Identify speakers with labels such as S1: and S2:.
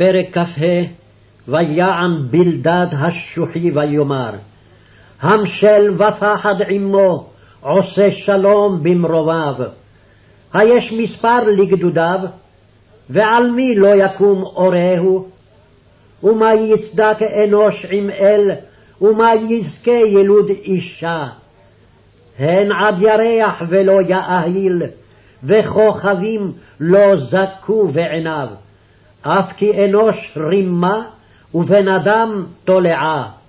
S1: פרק כ"ה ויען בלדד השוחי ויאמר המשל ופחד עמו עושה שלום במרומיו. היש מספר לגדודיו, ועל מי לא יקום אורהו? ומה יצדק אנוש עם אל, ומה יזכה ילוד אישה? הן עד ירח ולא יאהיל, וכוכבים לא זכו בעיניו. אף כי אנוש רימה, ובן אדם תולעה.